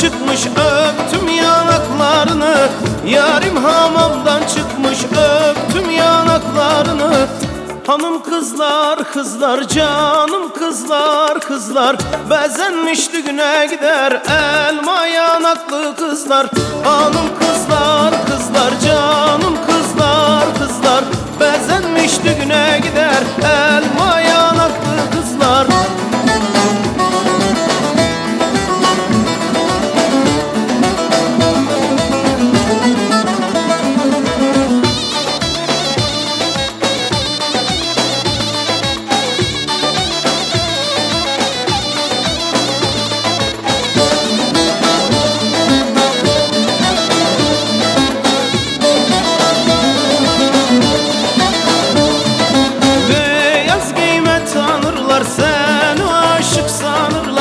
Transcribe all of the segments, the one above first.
çıkmış öptüm yanaklarını. Yarim hamamdan çıkmış öptüm yanaklarını. Hanım kızlar kızlar canım kızlar kızlar. Bezenmiş düğüne gider elma yanaklı kızlar. Hanım kızlar kızlar canım kızlar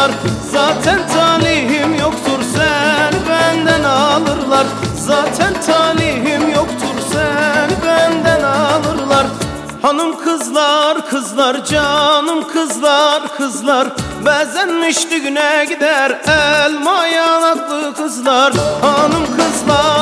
sanırlar Zaten talihim yoktur seni benden alırlar. Zaten talihim yoktur seni benden alırlar. Hanım kızlar kızlar canım kızlar kızlar. Bezenmiş düğüne gider elma yanaklı kızlar. Hanım kızlar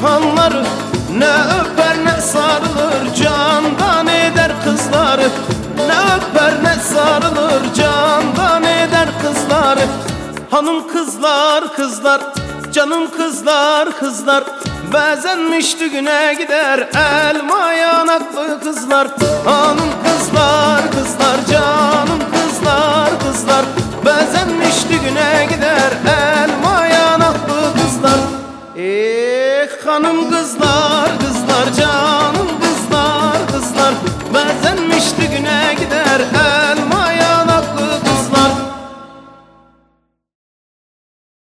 külhanları Ne öper ne sarılır candan eder kızları. Ne öper ne sarılır candan eder kızları. Hanım kızlar kızlar canım kızlar kızlar. Bezenmiş düğüne gider elma yanaklı kızlar. Hanım kızlar kızlar canım kızlar kızlar. Bezenmiş düğüne gider Eh hanım kızlar kızlar canım kızlar kızlar. Bezenmiş düğüne gider